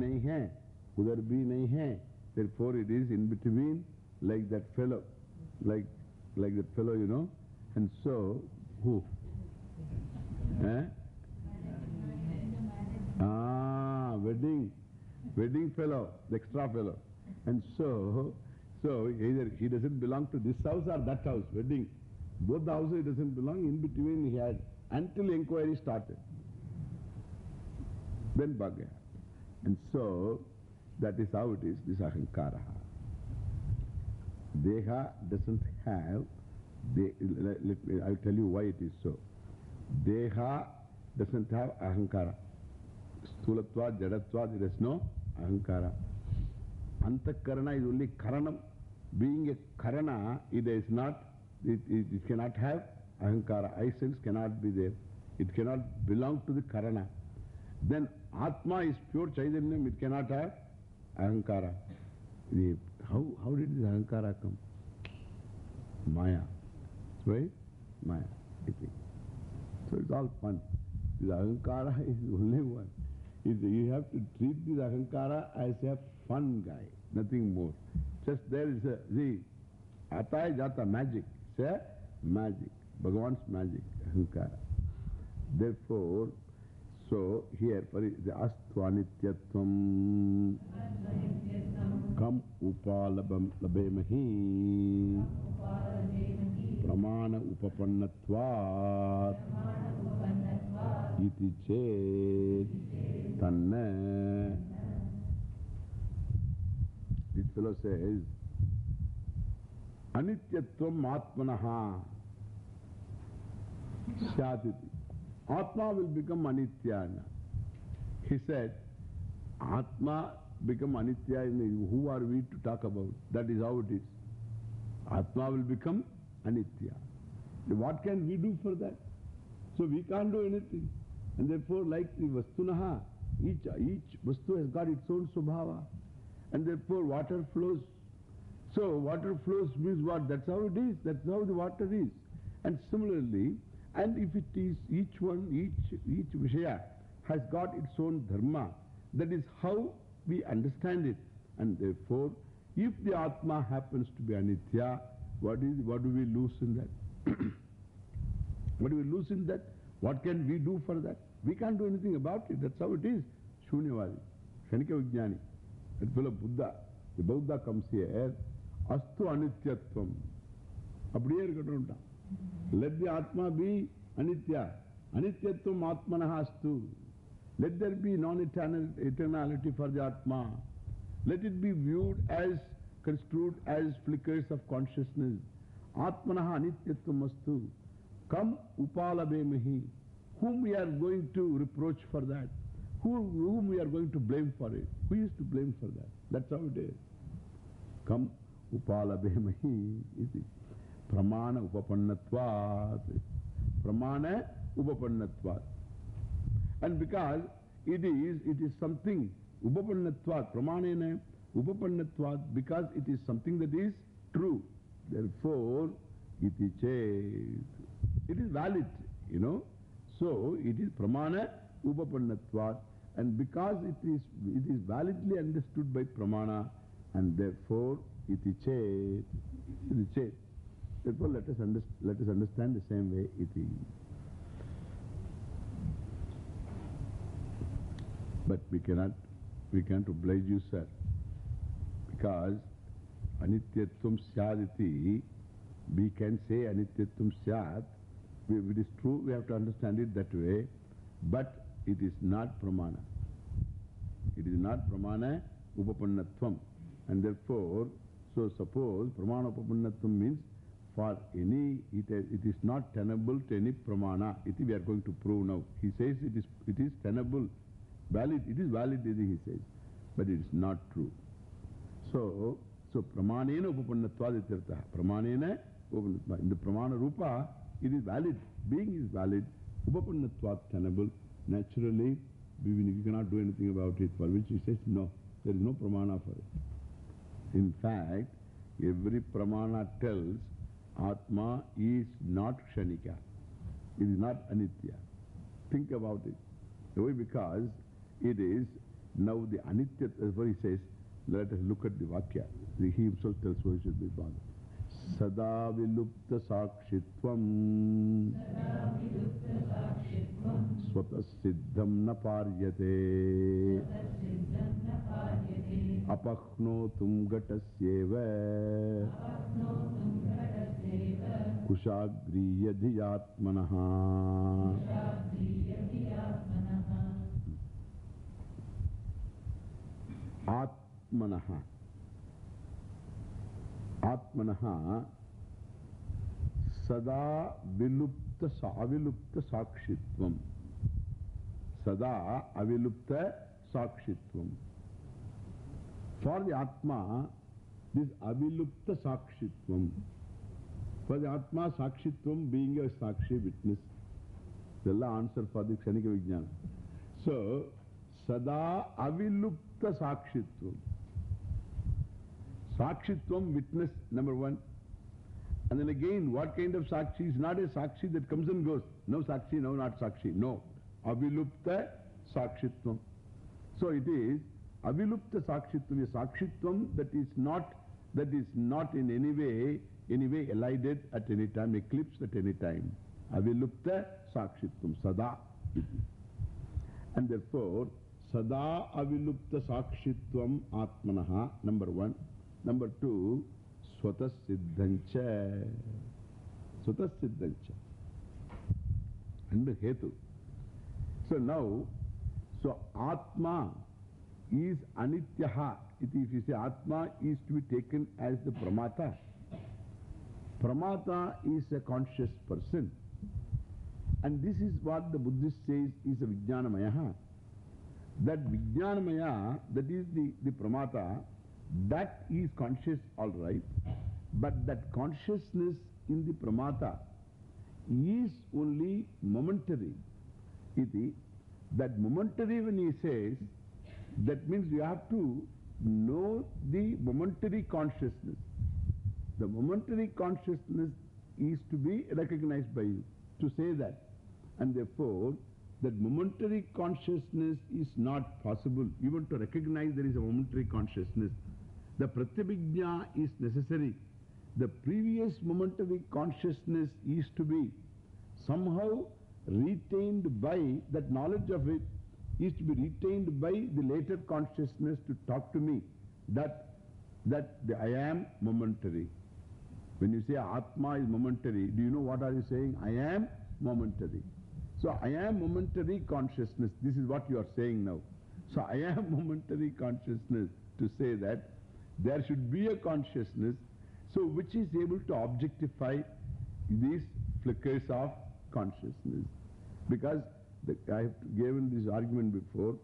nahi hai, udhar bhi nahi hai. Therefore it is in between like that fellow, like, like that fellow, you know. And so, who? Eh? Ah, wedding, wedding fellow, the extra fellow. And so, so either he doesn't belong to this house or that house, wedding. Both the houses he doesn't belong, in between he had, until inquiry started. Then bhagya. And so, that is how it is, this ahankara. Deha doesn't have, de, let, let I'll tell you why it is so. Deha doesn't have ahankara. Stulatva, Jadatva, there is no ahankara. Antakarana is only karanam. Being a karana, it is not, it, it, it cannot have ahankara. I sense cannot be there. It cannot belong to the karana. Then Atma is pure Chaitanyam, it cannot have ahankara. The, how, how did this ahankara come? Maya. Right? Maya. So it's all fun. This ahankara is only one. It, you have to treat this ahankara as a fun guy, nothing more. Just there is a, see, ataya jata, magic. It's a magic. Bhagavan's magic, ahankara. Therefore, so here for the Astvanityatvam kam upalabam labemahi pramana upapannatvat iti chet tanna this fellow says anityatvam atmanaha syatiti Atma will become Anitya. He said, Atma become Anitya. Who are we to talk about? That is how it is. Atma will become Anitya. What can we do for that? So we can't do anything. And therefore, like the Vastunaha, each, each Vastu has got its own Subhava. And therefore, water flows. So, water flows means what? That's how it is. That's how the water is. And similarly, and if it is each one, each, each Vishaya has got its own Dharma, that is how we understand it. And therefore, if the Atma happens to be Anitya, what, is, what do we lose in that? what do we lose in that? What can we do for that? We can't do anything about it. That's how it is. Shunyavadi, Shanika Vijnani, that fellow Buddha. The Buddha comes here, Astu Anityatvam. அப்படியே இருக்கட்டும் let the Atma be Anitya. Anityatvam Atmanaha astu. Let there be non-eternality for the Atma. Let it be viewed as, construed as flickers of consciousness. Atmanaha Anityatvam astu. Come upalabemahi. Whom we are going to reproach for that? Who, whom we are going to blame for it? Who is to blame for that? That's how it is. Come upalabemahi. Pramana upapannatvat. Pramana upapannatvat. And because it is, it is something, upapannatvat, pramanena upapannatvat, because it is something that is true. Therefore, iti chet. It is valid, you know. So, it is pramana upapannatvat. And because it is, it is validly understood by pramana, and therefore, iti chet. Iti chet. Therefore, let us, let us understand the same way iti. But we cannot, we can't oblige you, sir. Because anityatvam syaditi, we can say anityatvam syad. It is true, we have to understand it that way. But it is not pramana. It is not pramana upapannatvam. And therefore, so suppose pramana upapannatvam means for any, it, it is not tenable to any pramana. Iti we are going to prove now. He says it is, it is tenable, valid, it is valid, he says. But it is not true. So, so pramanena upapannatvad ityartha. Pramanena upapannatvad. In the pramana rupa, it is valid. Being is valid. Upapannatvad tenable. Naturally, we cannot do anything about it. For which he says, no, there is no pramana for it. In fact, every pramana tells Atma is not Kshanika. It is not Anitya. Think about it. Why? Because it is Now the Anitya, therefore he says, let us look at the Vakya. He himself tells be bothered. Sada vilupta sakshitvam swata siddham na paryate apahnotum gatasyeva kushagriya dhiyatmanaha Atmanaha Sada Vilupta Avilupta Sakshitvam. Sada Avilupta Sakshitvam. For the Atma, this Avilupta Sakshitvam. For the Atma, Sakshitvam being a Sakshi witness. The answer for the Kshanika Vijnana. So, Sada Avilupta Sakshitvam. Sakshitvam, witness, number one. And then again, what kind of Sakshi is not a Sakshi that comes and goes. No Sakshi, no, not Sakshi. No. Avilupta Sakshitvam. So it is Avilupta Sakshitvam, a Sakshitvam that is not, that is not in any way, any way elided at any time, eclipsed at any time. Avilupta Sakshitvam, Sada. And therefore, Sada Avilupta Sakshitvam Atmanaha, number one. Number two. Swata Siddhancha. And the Hetu. So now, so Atma is Anityaha. If you say Atma is to be taken as the Pramata. Pramata is a conscious person. And this is what the Buddhist says is a Vijnanamaya. That Vijnanamaya, that is the, the Pramata, that is conscious, all right. But that consciousness in the Pramata is only momentary. Iti, that momentary when he says, that means you have to know the momentary consciousness. The momentary consciousness is to be recognized by you, to say that. And therefore, that momentary consciousness is not possible. Even to recognize there is a momentary consciousness. The pratyabhijna is necessary. The previous momentary consciousness is to be somehow retained by, that knowledge of it is to be retained by the later consciousness to talk to me that, that the I am momentary. When you say Atma is momentary, do you know what are you saying? I am momentary. So I am momentary consciousness. This is what you are saying now. So I am momentary consciousness to say that there should be a consciousness so which is able to objectify these flickers of consciousness. Because the, I have given this argument before,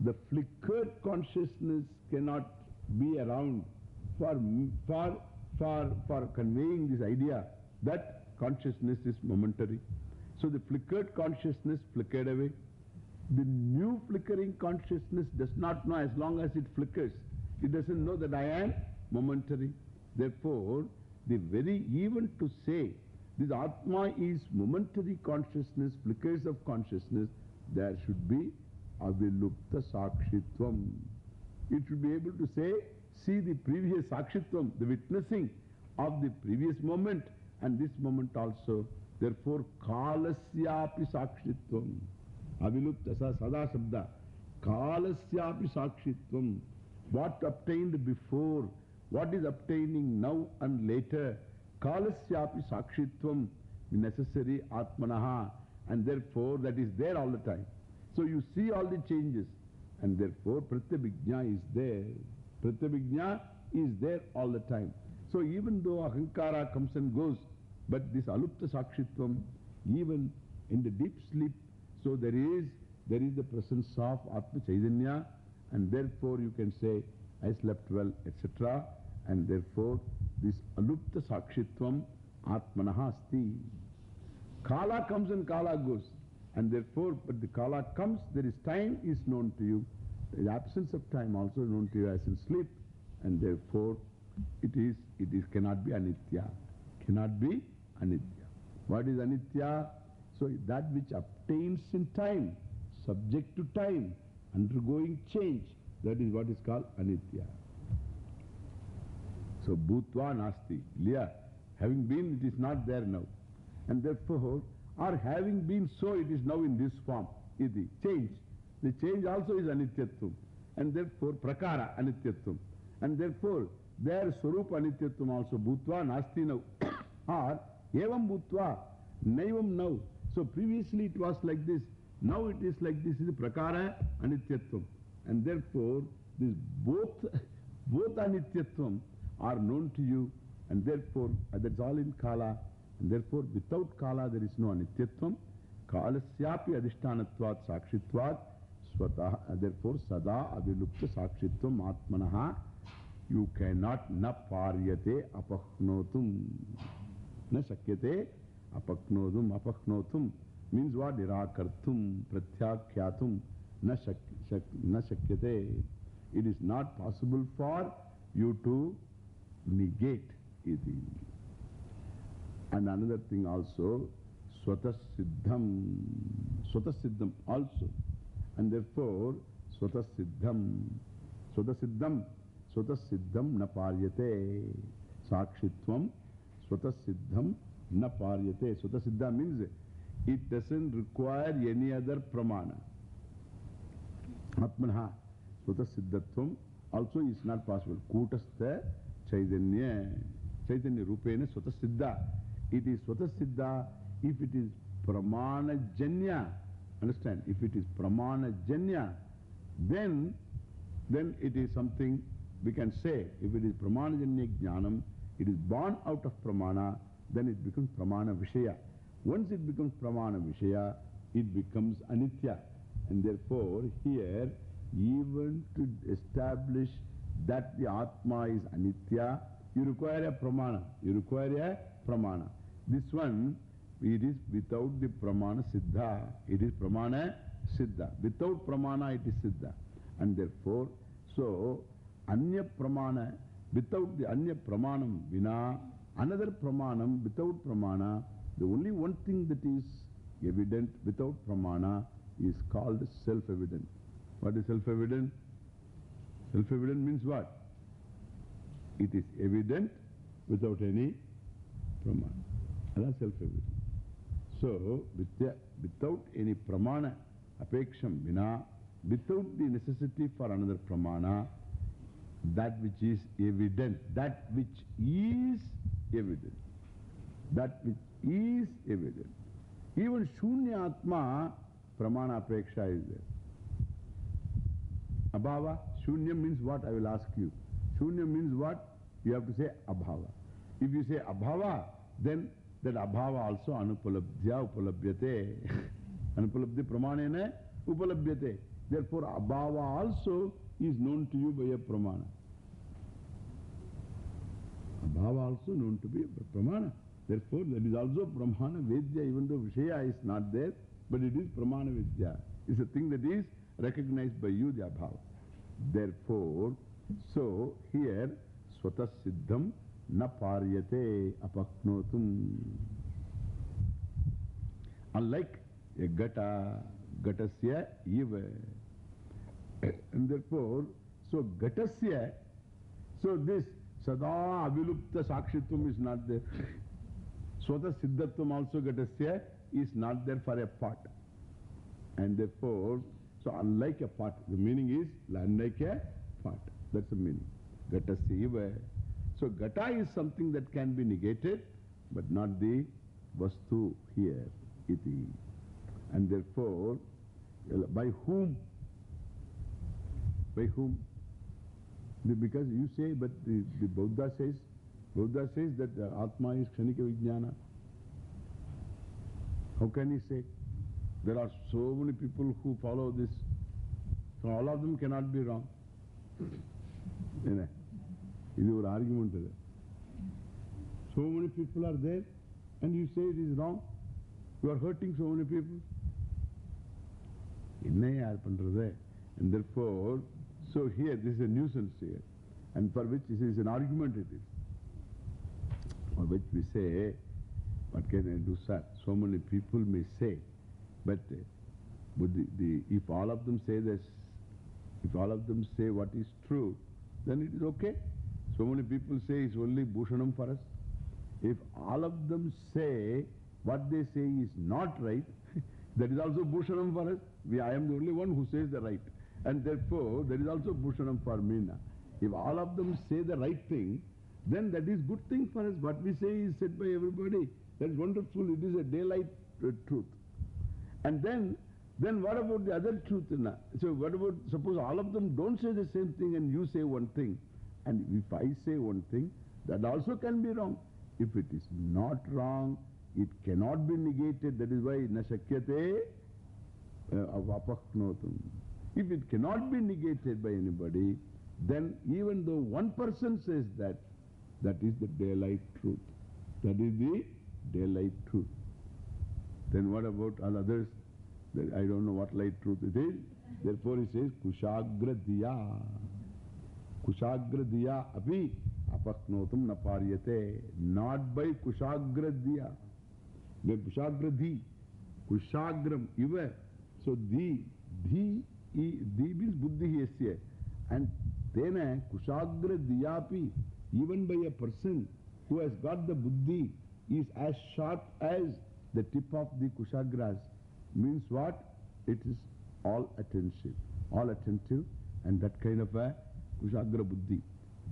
the flickered consciousness cannot be around for, for, for, for conveying this idea that consciousness is momentary. So the flickered consciousness flickered away. The new flickering consciousness does not know as long as it flickers. It doesn't know that I am momentary. Therefore, the very even to say this Atma is momentary consciousness, flickers of consciousness, there should be avilupta sakshitvam. It should be able to say, see the previous sakshitvam, the witnessing of the previous moment and this moment also. Therefore, kalasyapi sakshitvam. Avilupta sada sabda. Kalasyapi sakshitvam. What obtained before, what is obtaining now and later. Kalasyapi sakshitvam necessary atmanaha. And therefore, that is there all the time. So you see all the changes. And therefore, pratyabhijna is there. Pratyabhijna is there all the time. So even though ahankara comes and goes, but this alupta sakshitvam, even in the deep sleep, so there is, there is the presence of Atma Chaitanya, and therefore you can say, I slept well, etc. And therefore, this alupta sakshitvam Atmanahasti. Kala comes and Kala goes. And therefore, but the Kala comes, there is time is known to you. The absence of time also known to you as in sleep. And therefore, it is, it is, cannot be anitya. Cannot be anitya. What is anitya? So that which obtains in time, subject to time, undergoing change, That is what is called Anitya. So, Bhutva Nasti. Liya, having been, it is not there now. And therefore, or having been so, it is now in this form. Iti. Change. The change also is Anityatvam. And therefore, Prakara Anityatvam. And therefore, their Swarup Anityatvam also. Bhutva Nasti now. or Evam Bhutva. Naivam now. So previously it was like this. Now it is like this is Prakara Anityatvam. And therefore, this both, both Anityatvam are known to you. And therefore, that's all in Kala. And therefore, without Kala there is no Anityatvam. Kalasyapi adhishtanatvat sakshitvat swatah. Therefore, sada avilupta sakshitvam atmanaha. You cannot na paryate apahnotum. Na shakyate apaknodum. Apahnotum means what? Nirakartum, pratyakyatum. Na, shak, shak, na shakyate. It is not possible for you to negate iti. And another thing also, Swatasiddham. Swatasiddham also. And therefore, Swatasiddham. Swatasiddham. Swatasiddham na paryate. Sakshitvam. Swatasiddham na paryate. Swatasiddha means it doesn't require any other pramana. Atmanaha. Swatasiddhatvam also is not possible. Kutastha Chaitanya. Chaitanya Rupena Swatasiddha. It is Swatasiddha if it is Pramana Janya. Understand? If it is Pramana Janya, then, then it is something we can say. If it is Pramana Janya Jnanam, it is born out of Pramana, then it becomes Pramana Vishaya. Once it becomes Pramana Vishaya, it becomes Anitya. And therefore, here, even to establish that the Atma is Anitya, you require a Pramana. You require a Pramana. This one, it is without the Pramana Siddha. It is Pramana Siddha. Without Pramana, it is Siddha. And therefore, so, Anya Pramana, without the Anya Pramanam Vina, another Pramanam without Pramana, the only one thing that is evident without Pramana is called self-evident. What is self-evident? Self-evident means what? It is evident without any Pramana. That's self-evident. So, with without any Pramana, apeksham vina, without the necessity for another Pramana, that which is evident, that which is evident, that which is evident. Even Shunya Atma, Pramana Apeksha is there. Abhava, Shunya means what? I will ask you. Shunya means what? You have to say Abhava. If you say Abhava, then that Abhava also Anupalabdhya Upalabhyate. Anupalabdhi Pramanena Upalabhyate. Therefore, Abhava also is known to you by a Pramana. Abhava also known to be a Pramana. Therefore, that is also Pramana Vedya, even though Vishaya is not there, but it is Pramana Vidya. It's a thing that is recognized by you, the Abhava. Therefore, so here, Swata Siddham na paryate apaknotum. Unlike a gata, gatasya eva. And therefore, so gatasya, so this sada avilupta sakshitvam is not there. Swata siddhatvam also gatasya is not there for a pot. And therefore, so unlike a pot, the meaning is unlike a pot. That's the meaning. Gatasya eva. So gata is something that can be negated, but not the vastu here, iti. And therefore, by whom? By whom? Because you say, but the, the Buddha says, Buddha says that the Atma is Kshanika Vijnana. How can he say? There are so many people who follow this. So all of them cannot be wrong. இது ஒரு argument இது so many people are there and you say it is wrong you are hurting so many people என்ன யார் பண்றது and therefore so here this is a nuisance here and for which this is an argument it is for which we say what can I do sir so many people may say but, but the, the, if all of them say this If all of them say what is true, then it is okay. So many people say it's only Bhushanam for us. If all of them say what they say is not right, that is also Bhushanam for us. We, I am the only one who says the right. And therefore, there is also Bhushanam for me now. If all of them say the right thing, then that is good thing for us. What we say is said by everybody. That is wonderful. It is a daylight uh, truth. And then, then what about the other truth? So what about, suppose all of them don't say the same thing and you say one thing. And if I say one thing, that also can be wrong. If it is not wrong, it cannot be negated. That is why na shakyate uh, avapaknotum. If it cannot be negated by anybody, then even though one person says that, that is the daylight truth. That is the daylight truth. Then what about all others? I don't know what light truth it is. Therefore he says, Kushagra diya. Kushagra diya api apaknotum naparyate. Not by Kushagra diya. By Kushagra di. Kushagram iva. So di, di, di means buddhi yasya. And then Kushagra diyapi, even by a person who has got the buddhi, is as sharp as the tip of the Kushagras. Means what? It is all attentive. All attentive and that kind of a Kushagra buddhi.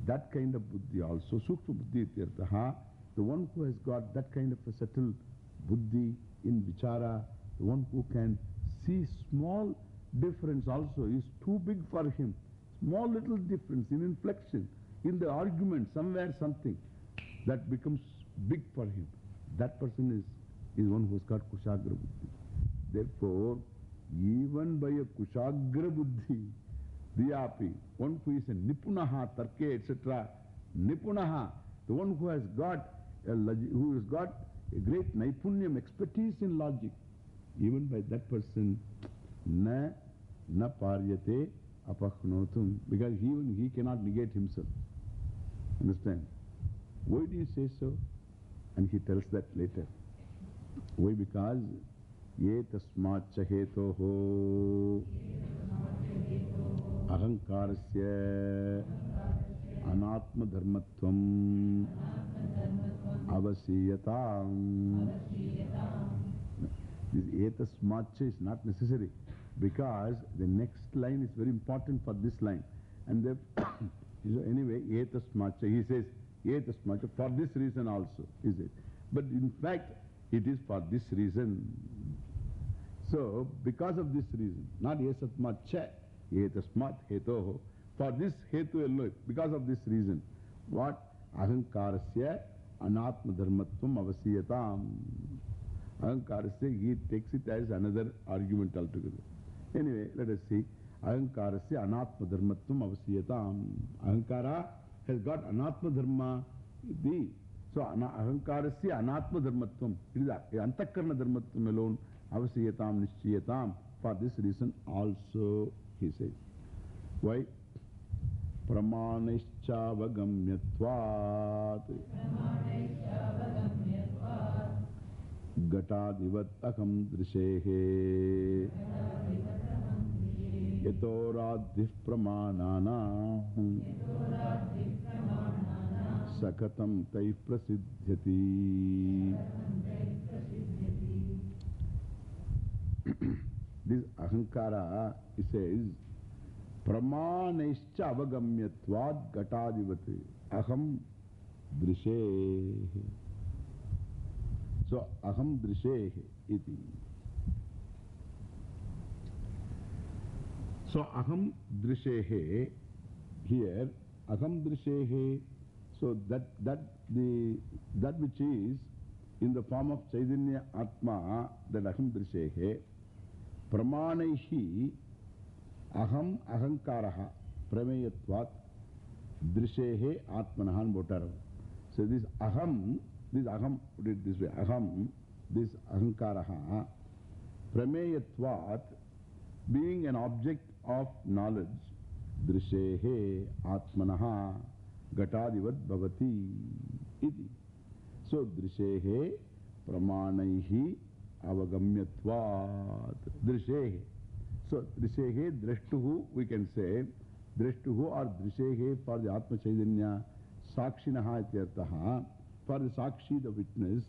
That kind of buddhi also, Sukshma buddhi ityartaha, the one who has got that kind of a subtle buddhi in vichara, the one who can see small difference also is too big for him. Small little difference in inflection, in the argument, somewhere something that becomes big for him. That person is, is one who has got Kushagra buddhi. Therefore, even by a Kushagra buddhi, Diyapi, one who is a Nipunaha, Tarke, etc., Nipunaha, the one who has got a, who has got a great Naipunyam, expertise in logic, even by that person, na, na paryate apahnotum, because even he cannot negate himself. Understand? Why do you say so? And he tells that later. Why? Because ye tasmacha hetoho ahankarasya anatma dharmatvam avasiyatam. This is not necessary because the next line is very important for this line. And the anyway, etasmacha, he says, etasmacha for this reason also, is it? But in fact, it is for this reason. So, because of this reason, not esatmacha, etasmat hetoho, for this hetu alone, because of this reason, what? Ahankarasya anatma dharmatvam avasiyatam. Ahankarasya, he takes it as another argument altogether. Anyway, let us see. Ahankarasya anatma dharmatvam avasiyatam. Ahankara has got anatma dharma. The, so, ahankarasya anatma dharmatvam. It is antakarna dharmatvam alone. Avasiyatam nishchiyatam. For this reason also, he says. Why? Pramanishyavagamyatvat Gatadivat akam drishehe Yatoradhif pramanana Sakatam taif prasidhyati This ahankara, he says, Pramanescha avagamyatvad gatadivati aham drishehe. So, aham drishehe iti. So, aham drishehe, here, aham drishehe, so that, that, the, that which is in the form of Chaitanya Atma, that aham drishehe, this aham, this aham, put it this way, aham, this ahankaraha, prameyatvat, being an object of knowledge, drishehe atmanaha gatadivat bhavati iti. So drishehe pramanaihi avagamyatvat drishehe. So, Drishehe, Drashtuhu, we can say, Drashtuhu or Drishehe for the Atma Chaitanya, Sakshinaha ityartaha, for the Sakshi, the witness,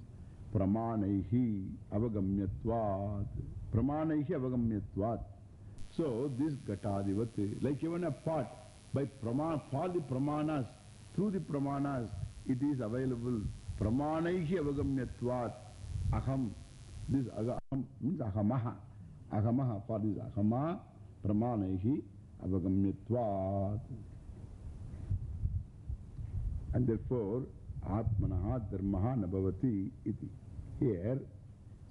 Pramanaihi avagamyatvat. Pramanaihi avagamyatvat. So, this Gatadivati, like even a pot, by prama, for the Pramanas, through the Pramanas, it is available. Pramanaihi avagamyatvat. Aham. This agam means ahamaha. Ahamaha, for this ahama, Pramanaihi avagamyatvat. And therefore, Atmanaha dharmaha nabhavati iti. Here,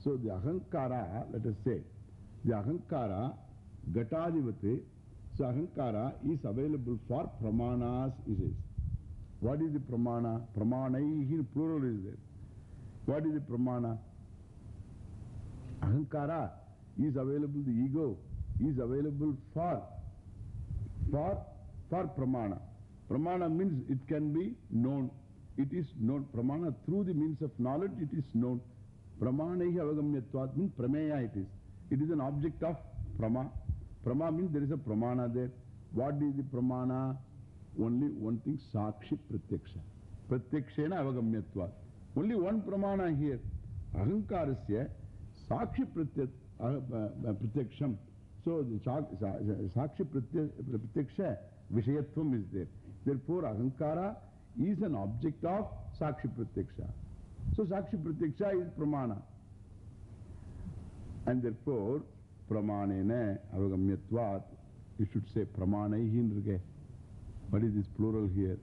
so the ahankara, let us say, the ahankara, gatadivate, so ahankara is available for pramanas, he says. What is the pramana? Pramanaihi, plural is there. What is the pramana? Ahankara is available, the ego is available for, for, for pramana. Pramana means it can be known. It is known. Pramana through the means of knowledge, it is known. Pramanaihi avagamyatvat means prameya it is. It is an object of prama. Prama means there is a pramana there. What is the pramana? Only one thing, sakshi pratyaksha. Pratyakshena avagamyatvat. Only one pramana here. Ahankarasya plural here?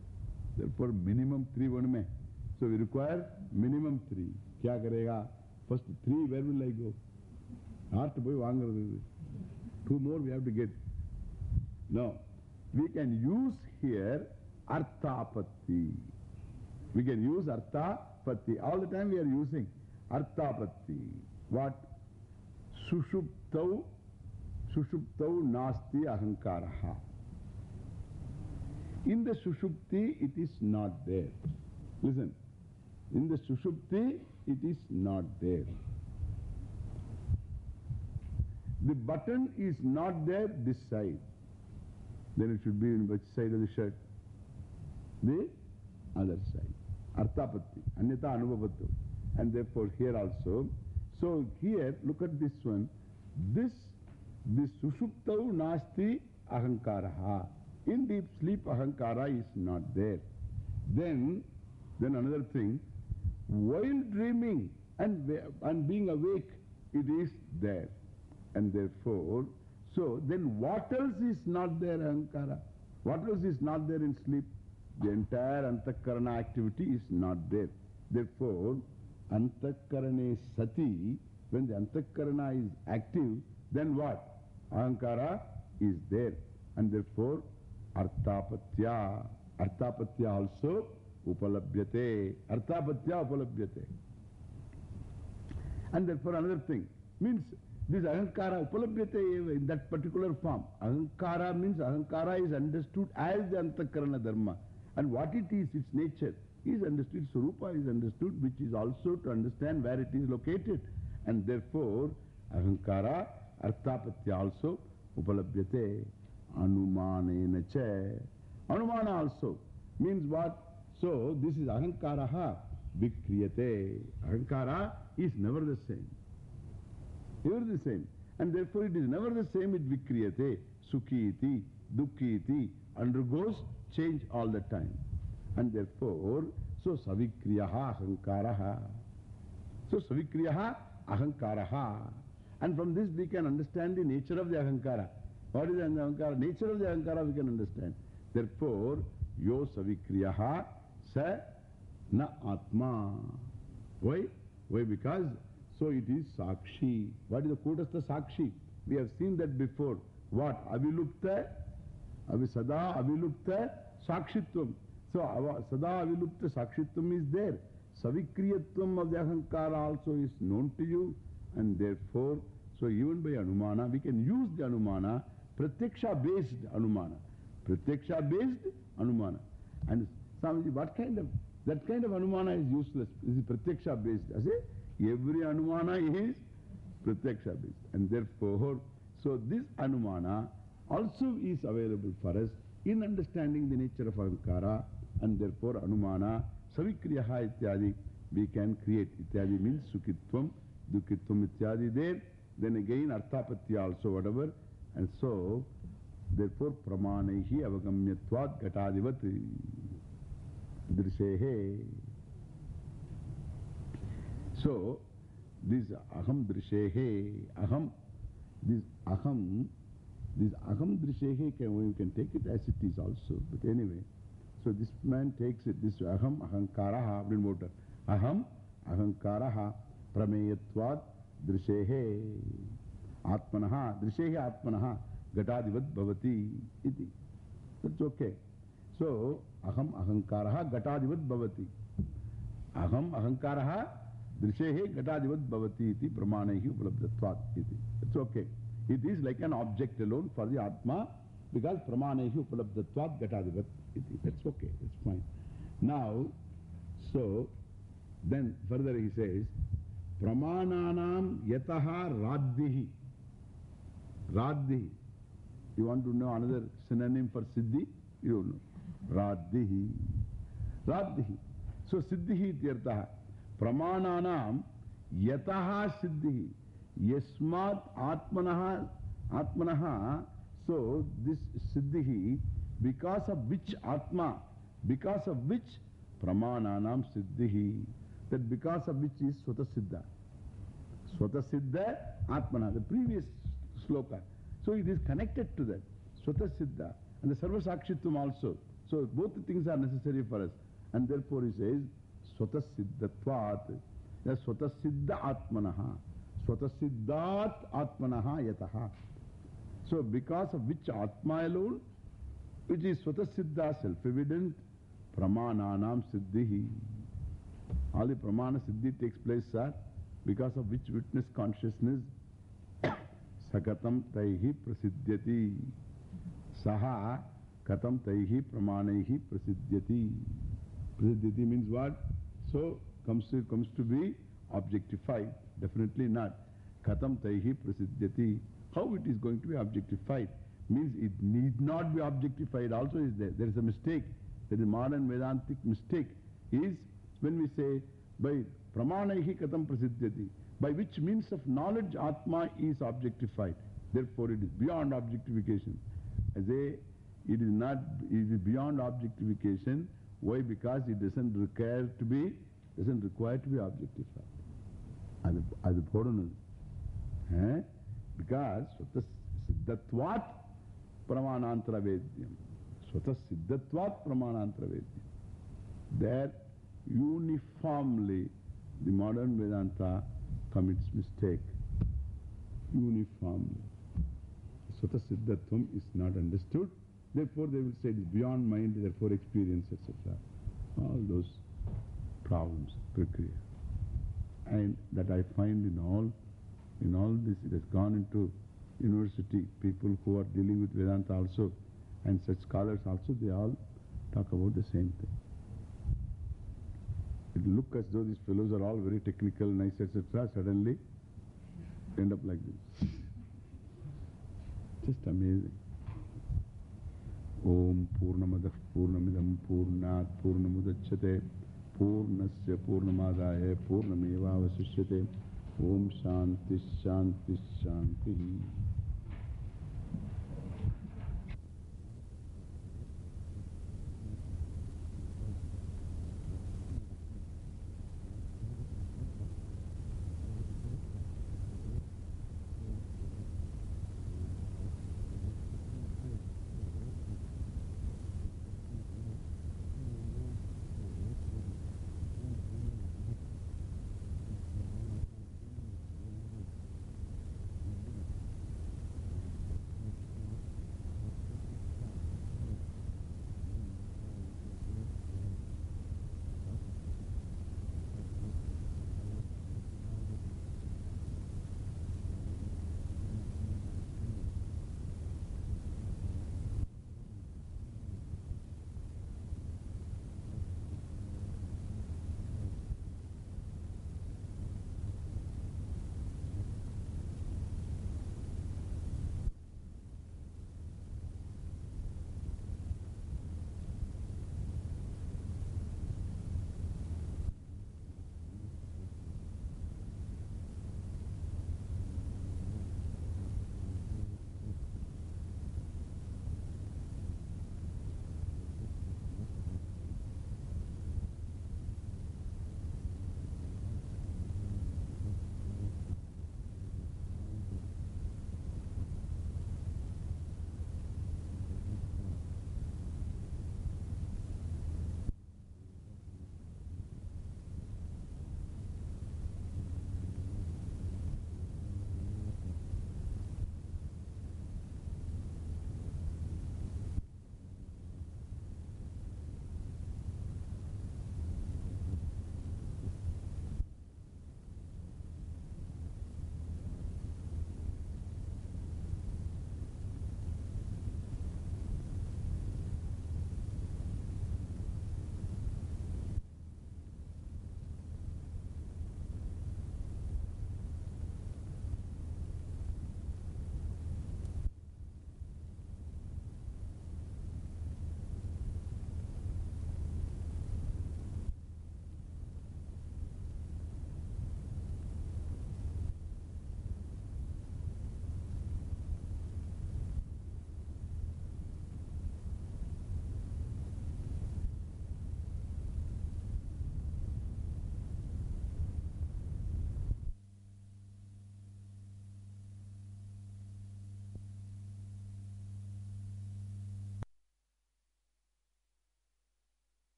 Therefore, minimum three one So we require minimum three. Kya karega? First three, where will I go? To buy Two more we have to get. No. We can use here arthapatti. We can use arthapatti. All the time we are using arthapatti. What? Sushuptau, sushuptau nasti ahankaraha. In the sushupti, it is not there. Listen. In the sushupti, it is not there. The button is not there this side. Then it should be in which side of the shirt? The other side. Arthapatti. Anyata anubhavattu. And therefore here also. So here, look at this one. This, this sushuptau nasti ahankaraha. In deep sleep, ahankara is not there. Then, then another thing, while dreaming and, and being awake, it is there. And therefore, so then what else is not there, Ankara? What else is not there in sleep? The entire antakarana activity is not there. Therefore, antakarane sati, when the antakarana is active, then what? Ahankara is there. And therefore, arthapatya. Arthapatya also upalabhyate. Arthapatya upalabhyate. And therefore, another thing means this ahankara upalabhyate in that particular form. Ahankara means ahankara is understood as the antakarana dharma. And what it is, its nature, is understood. Surupa is understood, which is also to understand where it is located. And therefore, ahankara, arthapatya also upalabhyate. Anumanena cha. Anumana also means what? So, this is ahankaraha vikriyate. Ahankara is never the same. Never the same. And therefore, it is never the same with vikriyate. Sukhiti, dukkiti, undergoes change all the time. And therefore, so savikriyaha ahankaraha. So savikriyaha ahankaraha. And from this we can understand the nature of the ahankara. What is the ahankara? Nature of the ahankara we can understand. Therefore, yo savikriyaha sa na atma. Why? Why? Because so it is sakshi. What is the kutastha sakshi? We have seen that before. What? Avilupta, avisada, avilupta, sakshitvam. So sada avilupta sakshitvam is there. Savikriyatvam of the ahankara also is known to you. And therefore, so even by anumana, we can use the anumana, pratyaksha based anumana. Pratyaksha based anumana. And Swamiji, what kind of, that kind of anumana is useless. This is pratyaksha based. I say, every anumana is pratyaksha based. And therefore, So this Anumana also is available for us in understanding the nature of Ahankara and therefore Anumana, Savikriyaha ityadi, we can create. Ityadi means Sukitvam, Dukitvam ityadi there. Then again Arthapatya also whatever. And so, therefore Pramanaihi avagamyatvat gatadivat we can take it as it is also. But anyway, so this man takes it, this aham ahankaraha, motor. Aham ahankaraha prameyatvat drishehe atmanaha, drishehe atmanaha gatadivat bhavati iti. That's okay. So, aham ahankaraha gatadivat bhavati. Aham ahankaraha drishehe gatadivat bhavati iti pramanaihi upalabdhatvat iti. It's okay. It is like an object alone for the Atma because pramanaihi upalabdhatvat gatadivat iti. That's okay. It's fine. Now, so, then further he says, pramananam yataha raddihi. Raddihi. You want to know another synonym for siddhi? You don't know. Ityartaha. Pramananam yataha siddhihi. Yasmat atmanaha atmanaha. So, this siddhihi, because of which atma, because of which pramananam siddhihi, that because of which is swata siddha. Swata siddha atmana, the previous sloka. So it is connected to that. Swata siddha and the sarva sakshitvam also. So both things are necessary for us. And therefore he says, swata siddhatvat. That's swata siddha atmanaha. Swata siddhat atmanaha yataha. So because of which atma alone, which is swata siddha self-evident, pramananam siddhihi. All the pramana siddhi takes place, sir, because of which witness consciousness sakatam taihi prasiddhyati. Saha katam taihi pramanaihi prasiddhyati. Prasiddhyati means what? So comes to, comes to be objectified. Definitely not. Katam taihi prasiddhyati. How it is going to be objectified? Means it need not be objectified also is there. There is a mistake. There is a modern Vedantic mistake is when we say by pramanaihi katam prasiddhyati, by which means of knowledge Atma is objectified. Therefore it is beyond objectification. As a, it is not, it is beyond objectification. Why? Because it doesn't require to be, doesn't require to be objectified. அது அது போடணும் because swata siddhatvat pramanantara vedyam swata siddhatvat pramanantara vedyam there uniformly the modern Vedanta commits mistake uniformly swata siddhatvam is not understood therefore they will say it is beyond mind therefore experience etc all those problems prakriya and that I find in all, in all this, it has gone into university, people who are dealing with Vedanta also, and such scholars also, they all talk about the same thing. It look as though these fellows are all very technical, nice, etc. Suddenly end up like this. Just amazing. ओम पूर्णमद पूर्णमिद पूर्णा पूर्ण मुदच्यते पूर्ण से पूर्णमादाय पूर्णमेवावशिष्य ओम शांति शांति शांति